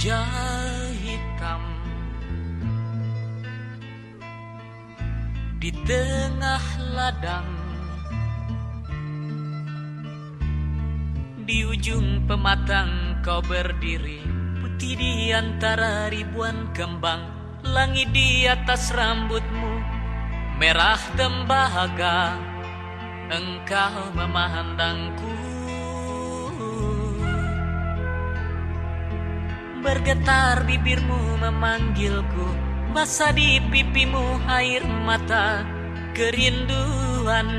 hitam. Di tengah ladang di ujung pematang kau berdiri. Putih di antara ribuan kembang langit di atas rambutmu. Merah tembaga engkau memandangku Bergetar bibirmu memanggilku. Basah di pipimu air mata Kerinduan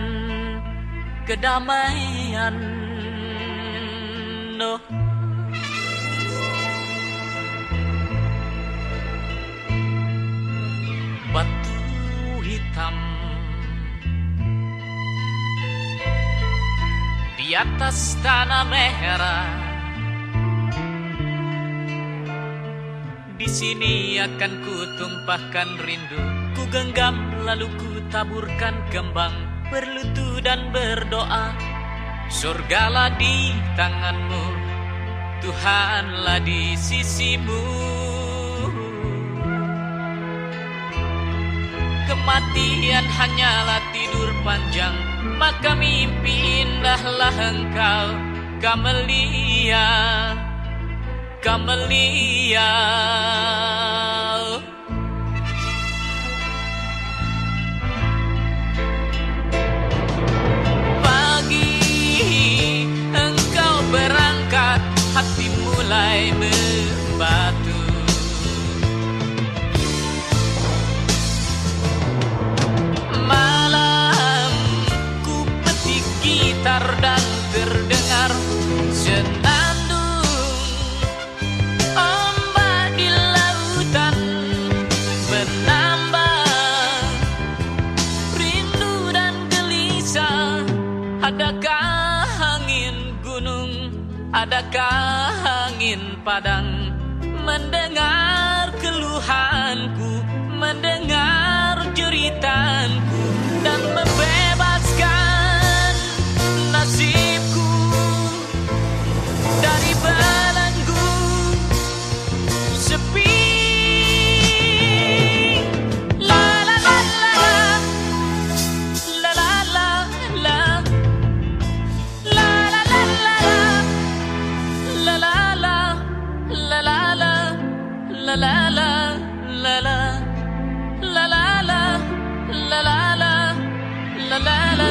Kedamaian. No Batu hitam. Di atas tanah merah sini akan ku tumpahkan rindu. Ku genggam lalu ku taburkan kembang. Berlutu dan berdoa Surgalah di tanganmu Tuhanlah di sisimu. Kematian hanyalah tidur panjang Maka mimpi indahlah engkau Kamelia Camelia Pagi engkau berangkat Hati mulai membatu adakah angin padang Mendengar keluhanku, mendengar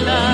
la